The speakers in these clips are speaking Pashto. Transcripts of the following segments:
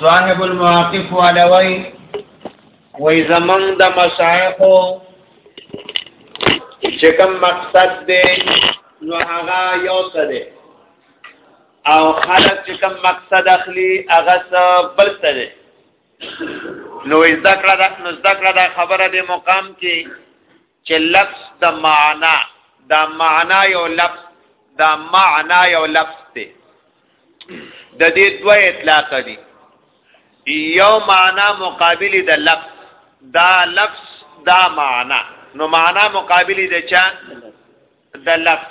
صاحب المواقف علوی وای زمنګ د مشایخو چې کوم مقصد دی نو هغه یو څه دی او خلک چې کوم مقصد اخلي هغه څه بل څه دی نو ذکر دا نو ذکر دا خبره د مقام کې چې لفظ د معنا دا معنا یو لفظ دا معنا یو لفظ دی د دې دوه اطلاق دي یو معنا مقابل د لفظ دا لفظ دا معنا نو معنا مقابل د چا د لفظ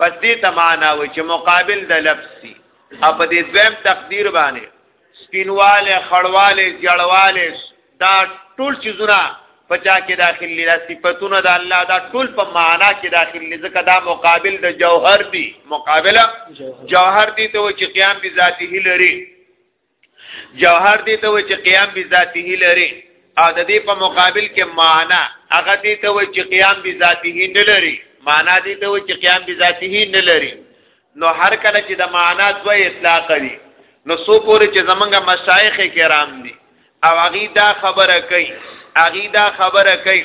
بس دې ته معنا و چې مقابل د لفظ سي او په دې دویم تقدیر باندې سپینواله خړواله جړواله دا ټول چیزونه په چا کې داخل دي صفاتونه د الله دا ټول په معنا کې داخل دي ځکه دا مقابل د جوهر دی مقابله جوهر دی ته چې قیام به ذاته لري جوهر دې ته وایي چې قیام بذاته لري او د دې په مقابل کې معنا هغه دې ته وایي چې قیام بذاته نه لري معنا دې ته وایي چې قیام بذاته نه لري نو هر کله چې د معنا دوه اطلاق دي نو سو پورې چې زمونږه مشایخ کرام دي او هغه دا خبره کوي هغه دا خبره کوي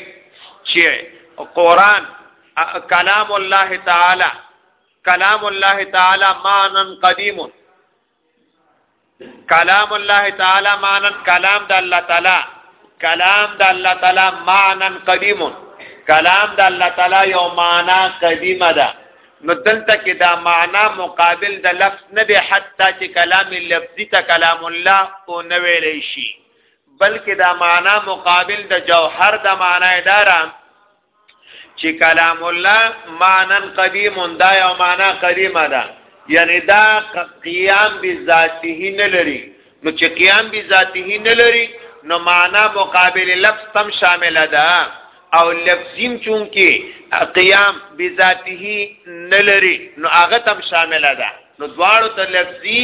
چې قران کلام الله تعالی کلام الله تعالی معنن قدیم کلام الله تعالی معنا کلام د الله تعالی کلام د الله تعالی معنا قدیم کلام د الله تعالی یو معنا قدیمه ده نو دلته کې دا معنا مقابل د لفظ نه دی حتی چې کلام لفظي ته کلام الله او نه ویل شي بلکې دا معنا مقابل د جوهر د معنا اداره چې کلام الله مانن قدیم دا یو معنا قدیمه ده یعنی دا قیام بذاته نه لري نو چې قیام بذاته نه لري نو معنا مقابل لفظ تم شامل ده او لفظیم چون کې قیام بذاته نه لري نو هغه تم شامل ده نو دواړو ته لفظي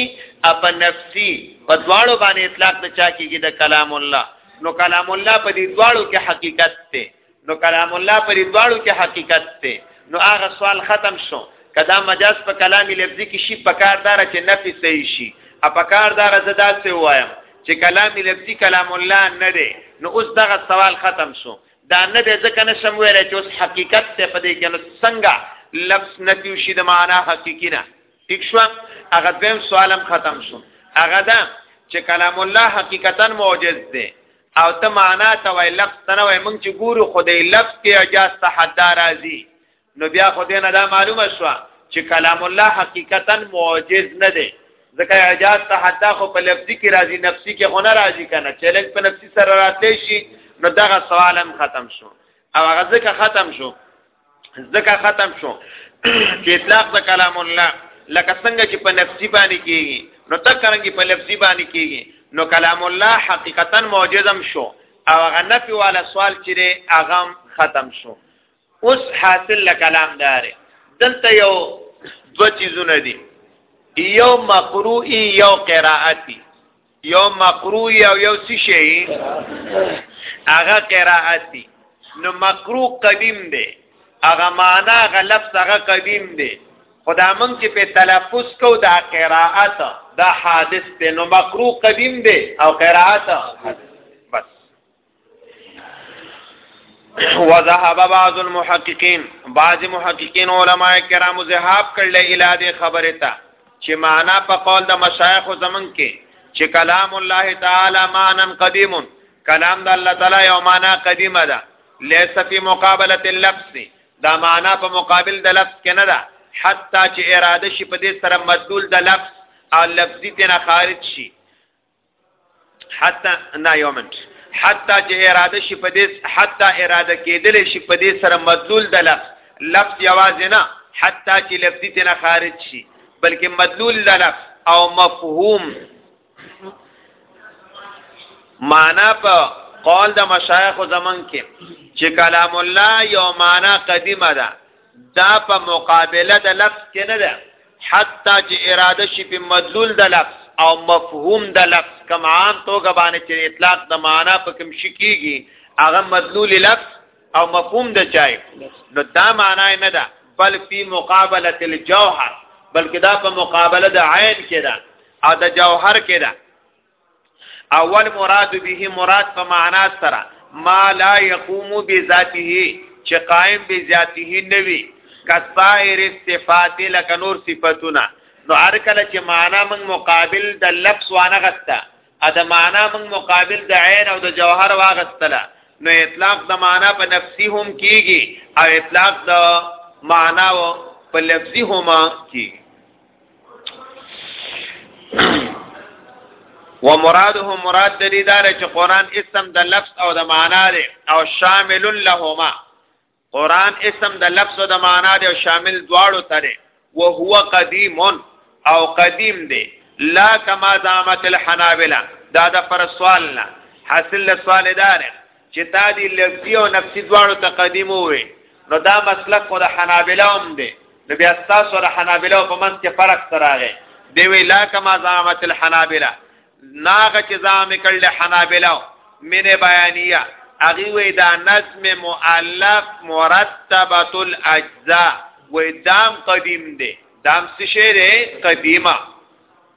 اپ نفسي په دواړو باندې اطلاق نه چا کېږي د کلام الله نو کلام الله په دې دواړو کې حقیقت ته نو کلام الله پر دواړو کې حقیقت دی نو هغه سوال ختم شو کدا مجاز په کلام لفظي کې شي په کار دار چې نفي صحیح شي ا په کار دار زدا څه وایم چې کلام لفظي کلام الله نه دی نو اوس دغه سوال ختم شو دا نه دی ځکه نه شم ویل چې اوس حقیقت ته په دې کې نو څنګه لفظ نفي شي د معنا حقیقی نه ٹھیک شو هغه دیم سوالم ختم شو هغه دا چې کلام الله حقیقتا معجز دی او ته معنا ته وای لفظ ته نه وای مونږ چې ګورو خو د لفظ کې اجاز ته حد راځي نو بیا خو دې نه دا معلومه شو چې کلام الله حقیقتا معجز نه دی ځکه اجاز ته حد خو په لفظي کې راځي نفسي کې خو نه راځي کنه چیلنج په نفسي سره راتلی شي نو دغه سوال هم ختم شو او هغه ځکه ختم شو ځکه ختم شو چې اطلاق د کلام الله لکه څنګه چې په نفسي باندې کېږي نو تکرنګي په لفظي باندې کېږي نو کلام الله حقیقتا معجزم شو او هغه نفي والا سوال چې هغه ختم شو اوس حاصل له کلام دار دلته یو دو چیزونه دي یو مقروئی یو قرائتی یو مکروه او یو څه شي هغه قرائت دي نو مکروه قدیم دی هغه معنا هغه لفظ هغه قدیم دی خدا من چې په تلفظ کو دا قرائت دا حادث دی نو مکروه قدیم دی او قرائت بس وذهب بعض المحققين بعض محققين علما کرام ذهاب کړل اله دې خبره ته چې معنا په قول د مشایخ زمن کې چې کلام الله تعالی معنا قدیم کلام د الله تعالی یو معنا قدیمه ده ليس في مقابله اللفظ دا معنا په مقابل د لفظ کې نه ده حتی چې اراده شي په دې سره مدلول د لفظ او لفظي تنه خارج شي حتی نه یو منټ حتی چې اراده شي په دې حتی اراده کېدل شي په دې سره مدلول د لفظ لفظ یوازې نه حتی چې لفظي تنه خارج شي بلکې مدلول د لفظ او مفهوم معنا په قول د مشایخ زمن کې چې کلام الله یو معنا قدیمه ده دا په مقابله د لفظ کې نه ده حتی چې اراده شي په مدلول د لفظ او مفهوم د لفظ کم عام توګه باندې چې اطلاق د معنا په کوم شي کېږي هغه مدلول لفظ او مفهوم د چای نو دا معنا نه ده بل په مقابله الجوهر بلکې دا په مقابله د عین کې ده او د جوهر کې ده اول مراد به مراد په معنا سره ما لا يقوم بذاته چې قائم بذاته نوي کسائر صفات لک نور صفاتنا نو هر کله چې معنا من مقابل د لفظ وانه غستا ا د معنا من مقابل د عین او د جوهر واغستله نو اطلاق د معنا په نفسي هم کیږي او اطلاق د معنا په لفظي هم کیږي و مراده مراد د دې دار چې قران اسم د لفظ او د معنا دی او شامل لهما قران اسم د لفظ او د معنا دی او شامل دواړو ته دی او هو قدیم او قدیم دی لا کما زعمت الحنابلہ دا د پر سوال نه حاصل سوال دار چې تا دی لفظي او نفسي دواړو تقدیم وې نو دا مسلک خو د حنابلة هم دی نو بیا تاسو د حنابلة په منځ کې فرق تراغه دی وی لا کما زعامت الحنابلة ناغه چې زعام کړل حنابلة من بیانیه اغي وی دا نظم مؤلف مرتبه الاجزاء وې دام قدیم دی دام څه شی دی قدیمه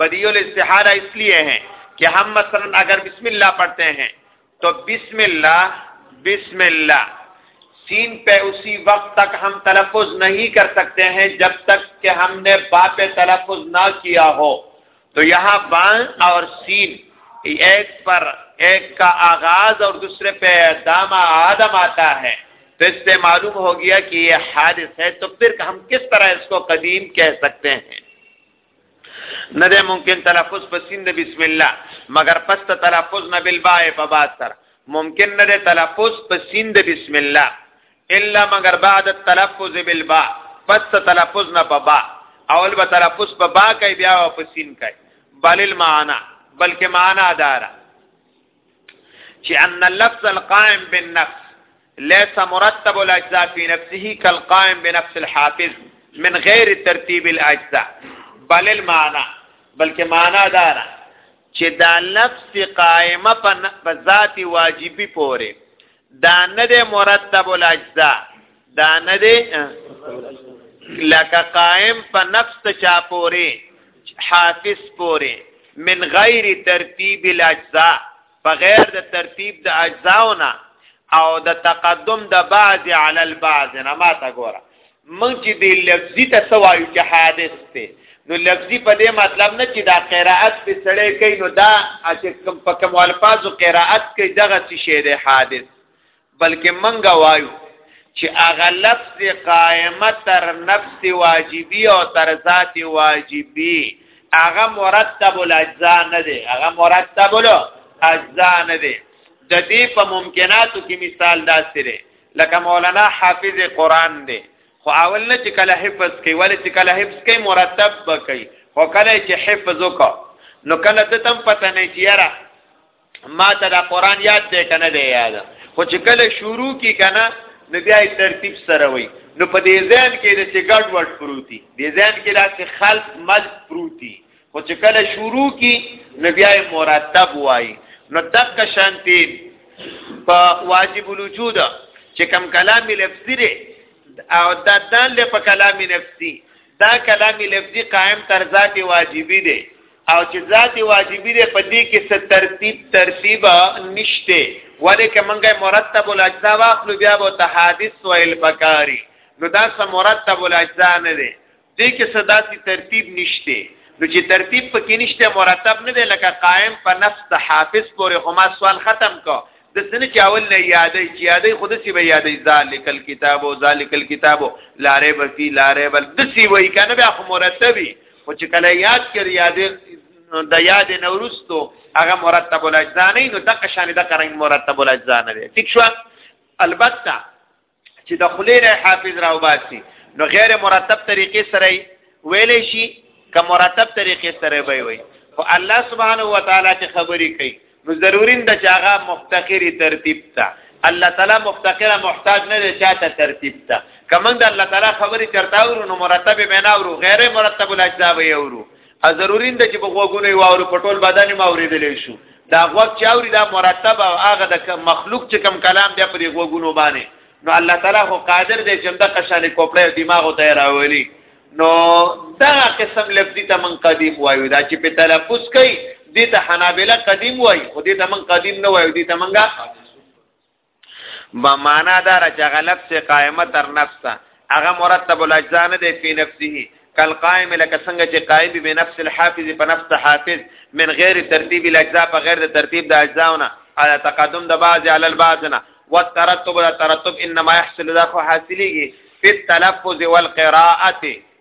بدیہی الاستحالہ اس لیے ہے کہ ہم مثلا اگر بسم اللہ پڑھتے ہیں تو بسم اللہ بسم اللہ سین پہ اسی وقت تک ہم تلفظ نہیں کر سکتے ہیں جب تک کہ ہم نے با پہ تلفظ نہ کیا ہو تو یہاں با اور سین ایک پر ایک کا آغاز اور دوسرے پہ دام آدم آتا ہے تو اس سے معلوم ہو گیا کہ یہ حادث ہے تو پھر ہم کس طرح اس کو قدیم کہہ سکتے ہیں نه ده ممکن تلفظ په سین د بسم الله مگر پس ته تلفظ نه بالباء په با سره ممکن نه ده تلفظ په سین د بسم الله الا مگر بعد التلفظ بالباء پس ته تلفظ نه په با اول به تلفظ په با کوي بیا په سین کوي بل المعنا بلکې معنا دارا چې ان اللفظ القائم بالنفس ليس مرتب الاجزاء في نفسه كالقائم بنفس الحافظ من غير ترتيب الاجزاء بل المعنى بلکې معنا دا ده چې دا لفظ قائمه په ذات واجبي پورې دا نه ده مرتب الاجزاء دا نه ده لکه قائم په نفس چا پورې حافظ پورې من غیر ترتیب الاجزاء بغیر د ترتیب د اجزاونه او د تقدم د بعض علی البعض نه ما تا ګوره مونږ چې د لفظي ته سوایو چې حادث ته نو لفظي په دې مطلب نه چې دا قراءت په سړی کوي نو دا چې کم په کم الفاظو قراءت کوي دغه څه شی دی حادث بلکې منګه وایو چې هغه لفظ قائمه تر نفس واجبی او تر ذات واجبی هغه مرتب الاجزاء نه دی هغه مرتب الاجزاء نه دی د دې په ممکناتو کې مثال داسې دی لکه مولانا حافظ قران دی خو اول نه چې کله حفظ کوي ولې چې کله حفظ کوي مرتب بکي خو کله چې حفظ وکړي نو کله ته تم پته نه چیرې ما ته دا قران یاد دی کنه دی یاد خو چې کله شروع کی کنه نو بیا ترتیب سره وای نو په دې ځان کې د چې ګډ وډ پروتي دې ځان کې داسې خلق مل پروتي خو چې کله شروع کی نو بیا مرتب وای نو دک شانتی په واجب الوجود چې کم کلام لفظي لري او دا دال په کلام نفسي دا کلام لفظي قائم تر ذات واجبي دی او چې ذات واجبی دی په دې کې څه ترتیب ترتیب نشته ولیکه منګه مرتب الاجزاء واخلو بیا به ته حادث و البکاری نو دا څه مرتب الاجزاء نه دی دې کې څه داسې ترتیب نشته نو چې ترتیب پکې نشته مرتب نه دی لکه قائم په نفس د حافظ پورې خو ما سوال ختم کو د سنه چې اول نه یادې چې یادې خود سی به یادې ذالک الكتاب او ذالک الكتاب لا ریب فی لا ریب د سی وای کنه بیا خو مرتبی او چې کله یاد کړ یادې د یاد نورستو هغه مرتب الاجزا نه نو دغه شان د قرن مرتب الاجزا نه دی ٹھیک شو البته چې د خلی نه حافظ راو باسي نو غیر مرتب طریقې سره ویلې شي که مرتب طریقې سره وي وي خو الله سبحانه و تعالی چې خبرې کوي نو ضروري ده چې هغه مفتقری ترتیب ته الله تعالی مفتقر محتاج نه دی چاته ترتیب ته کمن د الله تعالی خبرې چرتا ورو نو مرتب بنا ورو غیر مرتب الاجزاء وي ورو ا ضرورین د چې په غوګونو یې واورو په ټول بدن یې ماورېدلی شو دا غوږ چې اوري دا مرتب او هغه د مخلوق چې کم کلام بیا په دې غوګونو باندې نو الله تعالی خو قادر دی چې د قشانې کوپړې دماغ ته راولي نو دا قسم لفظي ته من قدیم وایو دا چې په تلفظ کوي دې ته حنابلہ قدیم وایي خو دې ته من قدیم نه وایو دې ته منګه با معنا دار چې هغه لفظ قائمه تر نفس ده هغه مرتب الاجزاء نه دی په نفسه کل قائم لکه څنګه چې قائم به نفس الحافظ په نفس حافظ من غیر ترتیب الاجزاء په غیر د ترتیب د اجزاونه على تقدم د بعض على البعض نه والترتب دا ترتب انما يحصل دا خو حاصلېږي په تلفظ والقراءه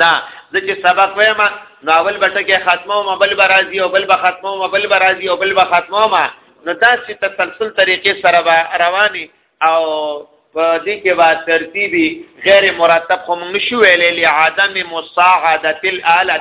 دا د چې سبق وایم نو اول به ټکی ختمو ما بل به راځي او بل به ختمو ما بل به راځي او بل به ختمو ما نو داسې تسلسل طریقې سره به رواني او په دې کې به ترتیبي غیر مرتب خو موږ نشو ویلې لعدم مصاعدت الاله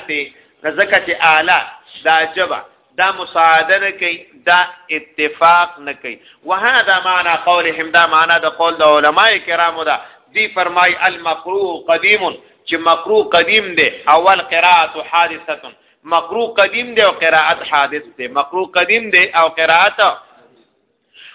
ځکه چې اله دا جبه دا مساعده نه کوي دا اتفاق نه کوي وهذا معنا قولهم دا معنا د قول د علما کرامو دا دی فرمای المکروه قدیم چې مکروه قدیم دی اول قراءت حادثه مکروه قدیم دی او قراءت حادث دی مکروه قدیم دی او قراءت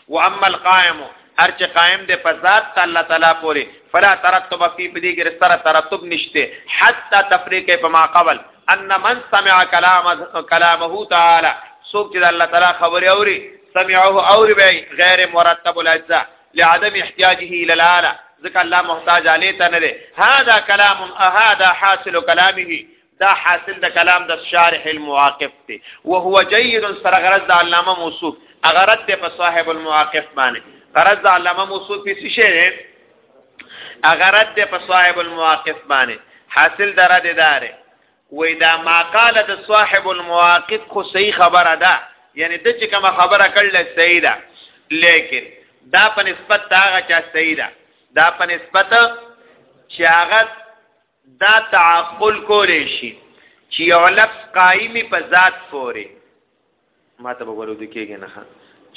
و اما القائم هر چې قائم دی په ذات الله تعالی پوری فلا ترتب فی پدی کې سره ترتب نشته حتا تفریق په ما قبل ان من سمع کلام کلامه تعالی سوک چې الله تعالی خبر اوري سمعه اوري به غیر مرتب الاجزاء لعدم احتیاجه الى الاله ځکه الله محتاج علی ته نه دی هاذا کلام هاذا حاصل کلامه دا حاصل د کلام د شارح المواقف دی وهو جيد سره غرض د علامه موصوف اغرض ته په صاحب المواقف باندې غرض د علامه موصوف په څه شی دی اغرض ته په صاحب المواقف باندې حاصل دره دي داره وې دا ما قال د صاحب المواقف خو صحیح خبره ده یعنی د چې کوم خبره کړل صحیح ده لیکن دا په نسبت دا هغه چا صحیح ده دا په نسبت چې هغه دا تعقل کولې شي چې یو لفظ قائمي په ذات پورې ما ته وګورو د کېږي نه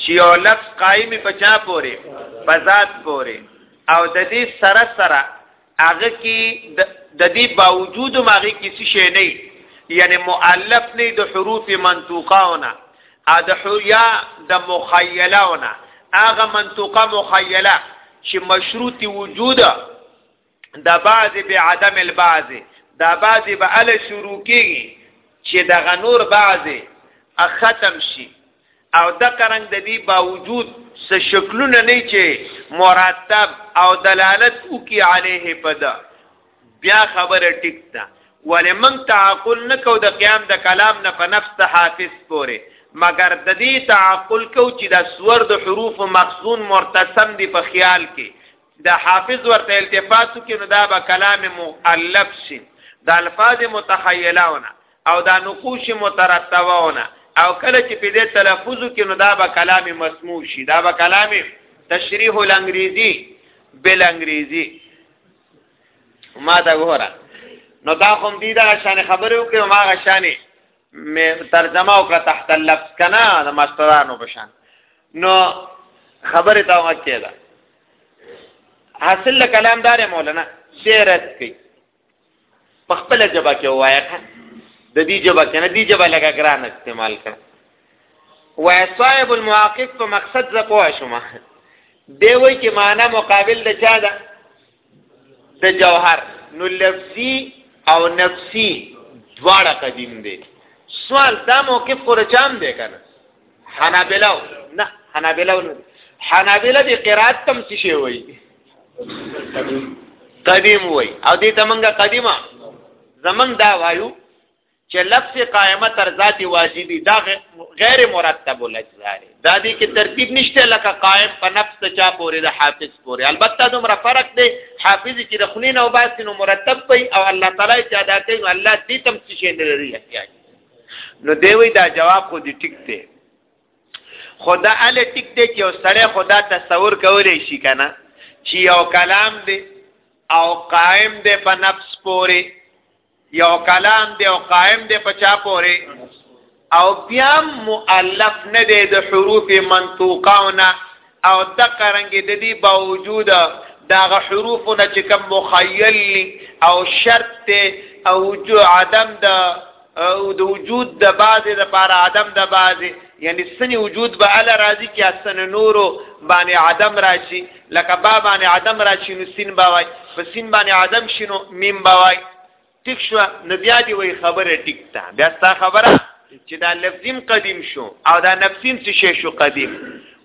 چې یو لفظ قائمي په چا پورې په ذات پورې او د دې سره سره هغه کې د دې باوجود ماغه کسی شی نه یعنی مؤلف نه د حروف منطوقاونه ا د یا د مخیلاونه هغه منطوقه مخیله چې مشروط وجود دا بعضی به عدم البعض دا بعضی به ال شروع کیږي چې د غنور بعضی ختم شي او د قرنګ د دې باوجود څه شکلونه نه چې مرتب او دلالت وکي عليه پدا بیا خبره ټیک ده ولې من تعقل نه کو د قیام د کلام نه په نفس حافظ پوره مگر د دې تعقل کو چې د سور د حروف مخزون مرتسم دی په خیال کې د حافظ ورته التفات کې نو دا به کلام مؤلف شي د الفاظ متخیلهونه او دا نقوش مترتبهونه او کله چې په دې تلفظ کې نو دا به کلام مسموع شي دا به کلام تشریح الانګریزی بل انګریزی ما دا وره نو دا هم دي دا شان خبرو کې ما غشانې مې ترجمه وکړه تحت اللفظ کنه د ماسترانو بشان نو خبره تا وکړه دا حاصل کلام دار مولانا شعرت کوي په خپل جبا کې وایي د دې جبا کې نه دې جبا لګا ګران استعمال کړ وای صاحب المحقق په مقصد زکو شوما دی وای چې معنا مقابل د چا ده د جوهر نو لفظي او نفسي دواړه قدیم دي سوال دا موقف خورچام دی کنه حنابلو نه حنابلو نه حنابله دی قرات تم څه شي وای قدیم وای او دې تمنګ قدیمه زمنګ دا وایو چې لفظ قائمه تر ذات واجبي دا غیر مرتب الاجزاء دا دي کې ترتیب نشته لکه قائم په نفس ته چا پورې د حافظ پورې البته دومره فرق دی حافظ چې د خلین او باس نو مرتب پي او الله تعالی چې ادا کوي الله دې تم څه شي نه لري احتیاج نو دی وی دا جواب خو دې ټیک دی خدا ال ټیک دی چې یو سړی خدا تصور کولای شي کنه چې یو کلام دی او قائم دی په نفس پورې یو کلام دی او قائم دی په چا پورې او بیا مؤلف نه دی د حروف منطوقاونه او د قرنګ د دې باوجود داغه حروفونه چې کوم مخیل او شرط او وجود عدم د او د وجود د بعضې د پاره عدم د بعضې یعنی سنی وجود به ال راضی کې اسن نورو باندې عدم راشي لکه با باندې عدم را شي نو سین با وای په سین باندې عدم شي نو میم با وای ټیک شو نو بیا دی وای خبره ټیک تا بیا ستا خبره چې دا لفظیم قدیم شو او دا نفسیم څه شو قدیم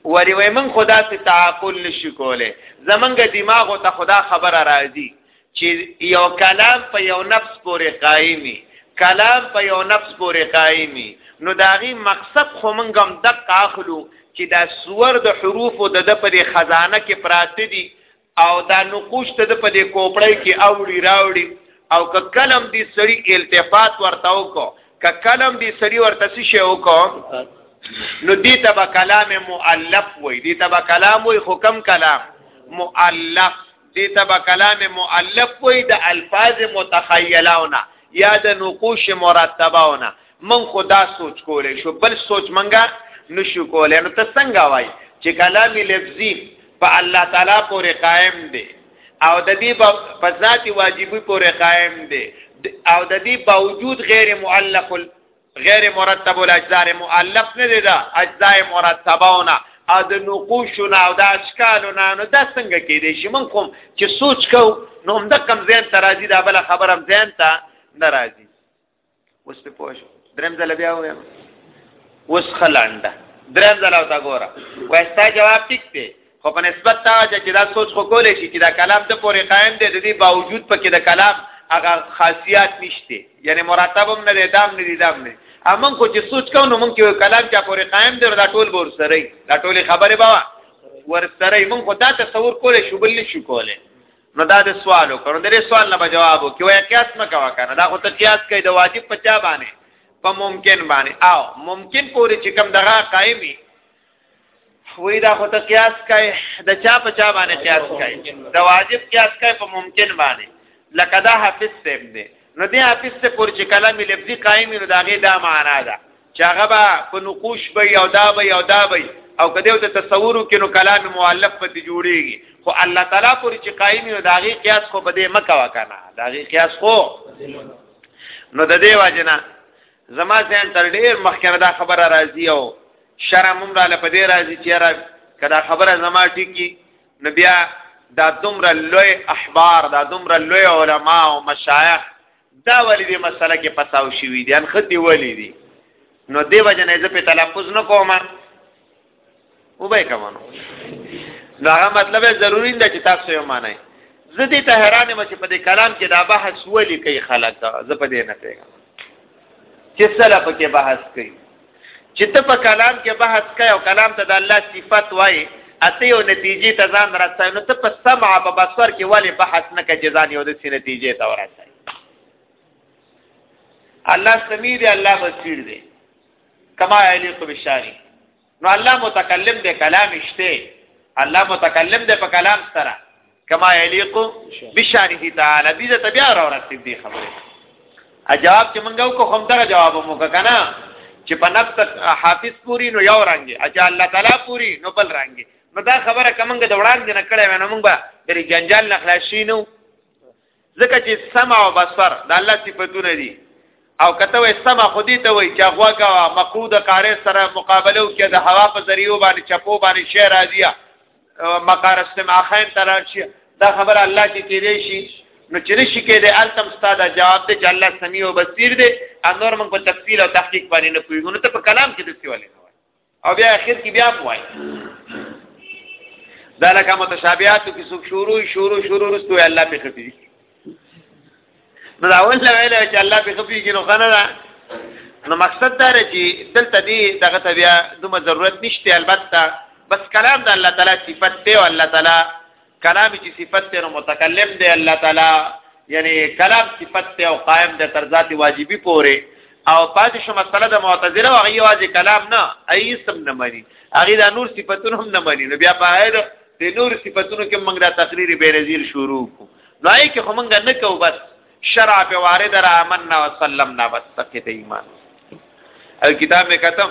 ولی وای من خدا ته تعاقل نشي کوله زمنګ دماغ ته خدا خبره راځي چې یو کلام په یو نفس پورې قایمي کلام په یو نفس پورې قایمي نو داغي مقصد خو مونږ هم دقه اخلو چې دا سور د حروف او د په خزانه کې پراته دي او دا نقوش ته د په دې کوپړی کې اوړي راوړي او که کلم دې سړی التفات ورته وکړو که کلم دې سړی ورته څه شی وکړو نو دې ته به کلام مؤلف وای دې ته به کلام وای حکم کلام مؤلف دې ته به کلام مؤلف وایي د الفاظ متخیلاونه یا د نقوش مرتباونه من خو دا سوچ کولی شو بل سوچ منګه نشو کولی نو ته څنګه وایي چې کلام لفظي په الله تعالی پورې قائم دی او د دې په ذاتي واجبي پورې قائم دی او د دې باوجود غیر مؤلف غیر مرتب الاجزاء مؤلف نه دی دا اجزاء مرتبونه او د نقوشونه او د اشکالونه نو دا څنګه کېدی شي مونږ کوم چې سوچ کو نو هم د کم ځین ته راځي دا بل خبره هم ځین ته نه راځي اوس په پوه شو درم ځل بیا وایم اوس خلانده درم ځل او تا ګوره واستا جواب ټیک دی خو په نسبت دا چې دا سوچ خو کولای شي چې دا کلام د پورې قائم دی د دې باوجود پکې د کلام هغه خاصیات نشته یعنی مرتب هم نه دی دام نه دی دام نه امون خو چې سوچ کو نو مونږ کې کلام چا پورې قائم دی دا ټول ور سره دا ټول خبره بابا ور سره مونږ خو دا تصور کولای شو بل نشو کولای نو دا د سوال وکړو د دې سوال نه جواب وکړو یا قیاس مکوا کنه دا خو ته قیاس کوي د واجب په چا باندې په ممکن باندې او ممکن پورې چې کم دغه قائمي وی دا خو ته قیاس کوي د چا په چا باندې قیاس کوي د واجب قیاس کوي په ممکن باندې لکه دا حافظ سیب دی نو دې حافظ ته پور چې کلام لفظي قائم نو داغه دا معنا ده چې هغه به په نقوش به او دا به او دا به او کدیو ته تصور کې نو کلام مؤلف په جوړيږي خو الله تعالی پور چې قائم نو داغه قیاس خو بده مکه وکنه داغه قیاس خو نو د دې واجنه زما ځان تر ډیر مخکنه دا خبره راځي او شرم هم رااله په دې راځي چې را کدا خبره زما ټیکی نو بیا دا دومره لوی احبار دا دومره لوی علما او مشایخ دا ولې دې مسله کې پساو شوې دي ان خدي ولې دي نو دې وجه نه زه په تلفظ نه کوم او به کومنو دا مطلب ضروری نه چې تاسو یې معنی زه دې ته حیران یم چې په دې کلام کې دا بحث ولې کوي خلک زه په دې نه پیګم چې سره پکې بحث کوي چې ته په کلام کې بحث کوي او کلام ته د الله صفت وایي اته یو نتیجې ته ځان رسوي نو ته په سمع په بصر کې ولې بحث نه کوي چې ځان یو د سې نتیجې ته ورسوي الله سمیع دی الله بصیر دی کما یلیق بالشاری نو الله متکلم دی کلام شته الله متکلم دی په کلام سره کما یلیق بشانه تعالی دې ته بیا را ورسید دی خبره ا جواب چې مونږ کو هم دا جواب مو کنه چې په نفس حافظ پوری نو یو رنگي اجا الله تعالی پوری نو بل رنگي نو دا خبره کومګه د وړاندې نه کړې ونه مونږ به د جنجال نه خلاصینو ځکه چې سمع او بصر د الله صفاتونه دي او کته وې سمع خودي ته وې چې غوګه مقود قاره سره مقابله وکړي د هوا په ذریعہ باندې چپو باندې شعر راځي مقار استماع خان تران شي دا خبر الله کې کېږي شي نو چې نشي کېږي التم استاد جواب دې چې الله سميع او بصير دې انور موږ په تفصيل او تحقيق باندې نه پوهیږو نو ته په کلام کې دسی ولې او بیا اخر کې بیا موای دا لکه متشابهات کې څوک شروع شروع شروع رستو الله په خپي نو دا اول لا ویل چې الله په خپي کې نو خنه دا نو مقصد دا رچی دلته دی دغه ته بیا دومره ضرورت نشته البته بس کلام د الله تعالی صفت دی او الله تعالی کلام چې صفت ته متکلم دی الله تعالی یعنی کلام صفت ته او قائم ده تر ذات واجبی پوره او پاتې شو مسله د معتزله او هغه واځي کلام نه ایسم نه مانی هغه د نور صفاتونه هم نه مانی نو بیا په هر د نور صفاتونو کې موږ د تقریر به نظیر شروع کو نو ای کې خو موږ نه کو بس شرع په وارد را امننا وسلمنا بس تکي ایمان او کتاب می ختم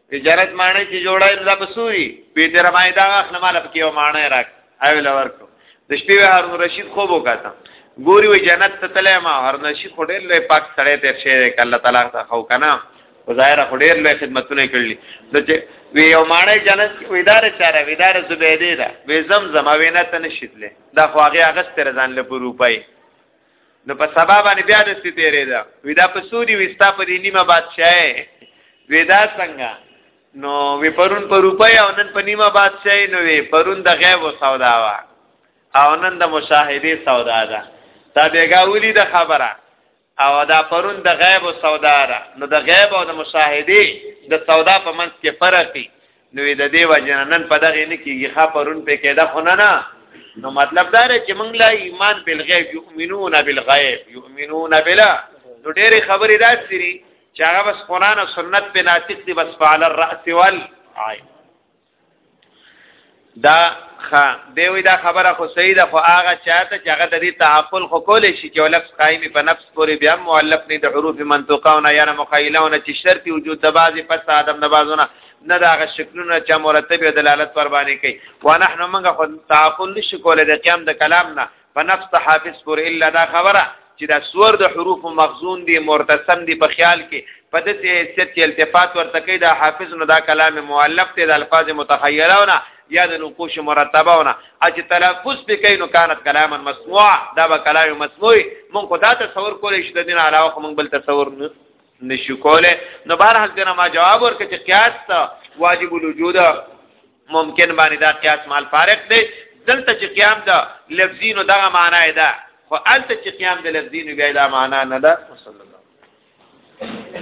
تجارت معنی چې جوړای نو دا بسوري په دې رمای دا اخ نه مال پکې یو معنی راک ایول ورکو د شپې وه هارون رشید خوب وکاته ګوري وي جنت ته تلای ما هارون رشید خو ډېر لوی پاک سړی تیر شي الله تعالی ته خو کنه ظاهر خو ډېر لوی خدمتونه کړلي نو چې وی یو معنی جنت کې ویدار چاره ویدار زبیدې دا وې زمزم وینه ته نشیدلې دا خو هغه هغه ستر ځان له پروپای نو په سبا باندې بیا د ستې تیرې ده وی دا په سودی وستا په دې نیمه بادشاہي وی دا څنګه نو وی پرون په روپۍ او نن په نیمه بادشاہي نو وی پرون د غیب او سودا وا او نن د مشاهده سودا ده دا بیګا ولي د خبره او دا پرون د غیب او سودا ده نو د غیب او د مشاهده د سودا په منځ کې فرق دی نو د دې وجنه نن په دغه نه کېږي ښه پرون په کېده خو نه نه نو مطلب دا دی چې موږ لا ایمان بالغیب یؤمنون بالغیب یؤمنون بلا نو ډېرې خبرې راځي چې هغه بس قران او سنت په ناطق دي بس فعل الراس والعين دا خا دی وی دا خبره خو صحیح ده خو هغه چاته چې هغه د دې تعقل خو کولې شي چې لفظ قائم په نفس پورې بیا مؤلف نه د حروف منطقه او نه یا مخیلونه چې شرط وجود د بعضی پس ادم د بعضونه نه دا غ شکلونه چې مرتب او دلالت پر باندې کوي ونحن موږ خو تعقل نشو کولای د قیام د کلام نه په نفس حافظ پر الا دا خبره چې دا سور د حروف مخزون دي مرتسم دي په خیال کې په دې حیثیت کې التفات ورته کوي دا حافظ نو دا کلام مؤلف ته د الفاظ متخیلونه یا د نقوش مرتبهونه چې تلفظ به کوي نو كانت کلاما مسموع دا به کلام مسموع مونږ خدا تصور کولای شو د دین علاوه مونږ بل تصور نه نشو کوله نو بهر حال دنه ما جواب ورکړ چې قیاس ته واجب الوجود ممکن باندې دا قیاس مال فارق دی دلته چې قیام دا لفظین او دغه معنا ده خو الته چې قیام د لفظین بیا دا معنا نه ده صلی الله